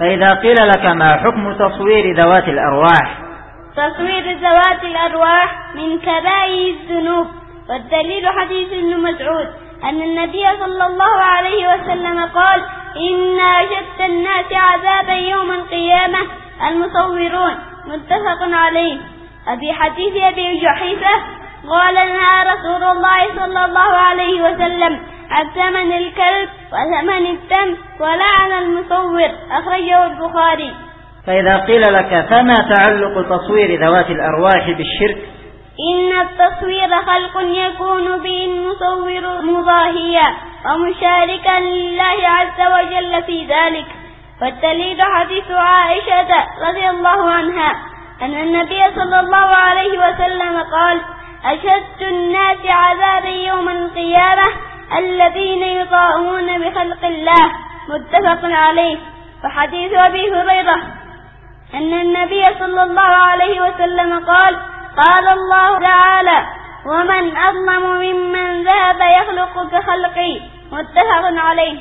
فإذا قيل لك ما حكم تصوير ذوات الأرواح؟ تصوير ذوات الأرواح من كبائر الذنوب والدليل حديث ابن مسعود أن النبي صلى الله عليه وسلم قال إن أشد الناس عذابا يوم القيامة. المصورون متفق عليه. وفي حديث أبي جحيفة قال لنا رسول الله صلى الله عليه وسلم عن ثمن الكلب وثمن الدم ولعن المصور أخرجه البخاري. فإذا قيل لك فما تعلق تصوير ذوات الأرواح بالشرك؟ إن التصوير خلق يكون به المصور مضاهيا ومشاركا لله عز وجل في ذلك. والدليل حديث عائشة رضي الله عنها أن النبي صلى الله عليه وسلم قال أشد الناس عذابا يوم القيامة الذين يطاعون بخلق الله متفق عليه. وحديث أبي هريرة أن النبي صلى الله عليه وسلم قال قال الله تعالى ومن أظلم ممن ذهب يخلق كخلقي متفق عليه.